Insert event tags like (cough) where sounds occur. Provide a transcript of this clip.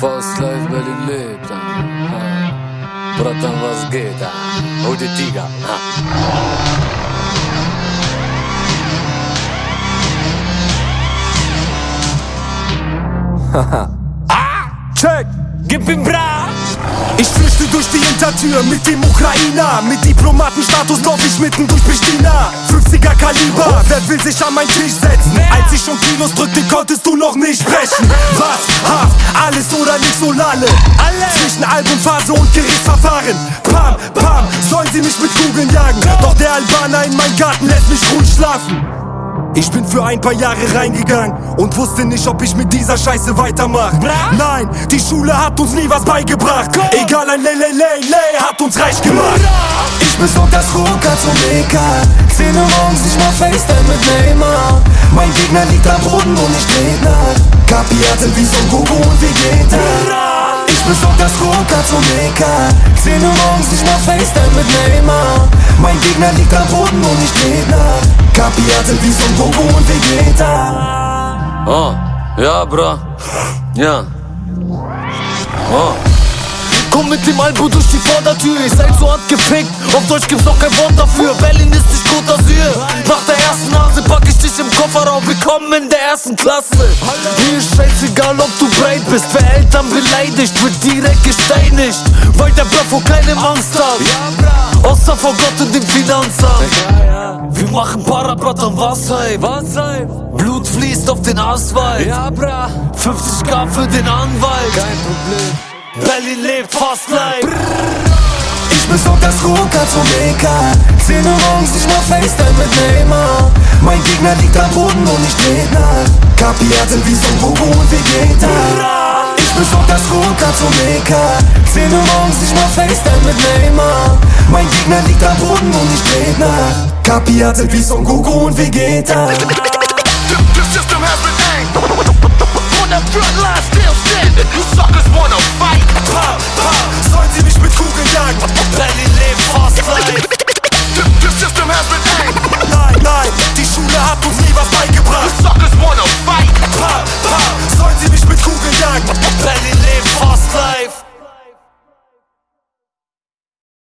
Fast Life Berlin lebt. Bratan, was geht? Hol die Tiger. (laughs) Ah. Check, gib ihm bra! Ich flüchte durch die Hintertür mit dem Ukrainer. Mit Diplomatenstatus lauf ich mitten durch Pristina. 50er Kaliber, wer will sich an meinen Tisch setzen? Als ich schon Kilos drückte, konntest du noch nicht sprechen. Was? Haft, so lalle. Zwischen Albumphase und Gerichtsverfahren. Pam, pam, sollen sie mich mit Kugeln jagen. Doch der Albaner in meinem Garten lässt mich ruhig schlafen. Ich bin für ein paar Jahre reingegangen und wusste nicht, ob ich mit dieser Scheiße weitermach. Nein, die Schule hat uns nie was beigebracht. Egal, ein Lele, Lele hat uns reich gemacht. Ich besorg das Rucker zum EK 10 Uhr morgens nicht mal FaceTime mit Neymar Mein Gegner liegt am Boden und ich dreh nach Kapierte wie Son Goku und Vegeta Ich besorg das Rucker zum EK 10 Uhr morgens nicht mal FaceTime mit Neymar Mein Gegner liegt am Boden und ich dreh nach Kapierte wie Son Goku und Vegeta Oh, ja, bra. Ja. Oh. Komm mit dem Albo durch die Vordertür, ich seid so hart gefickt. Auf Deutsch gibt's noch kein Wort dafür. Berlin ist nicht Côte d'Azur. Nach der ersten Nase pack ich dich im Kofferraum. Willkommen in der ersten Klasse. Mir ist scheißegal, ob du breit bist. Wer Eltern beleidigt, wird direkt gesteinigt. Weil der Bluff keine Angst hat. Außer vor Gott und dem Finanzamt. Wir machen Parabratan Wasserheim. Blut fließt auf den Asphalt. Ja, bra. 50k für den Anwalt. Kein Problem. Berlin lebt fast live. Ich besorg das Rucker zum EK 10 Uhr morgens nicht mal FaceTime mit Neymar. Mein Gegner liegt am Boden und ich dreh nach. Kapierte wie Son Goku und Vegeta. Ich besorg das Rucker zum EK 10 Uhr morgens nicht mal FaceTime mit Neymar. Mein Gegner liegt am Boden und ich dreh nach. Kapierte wie Son Goku und Vegeta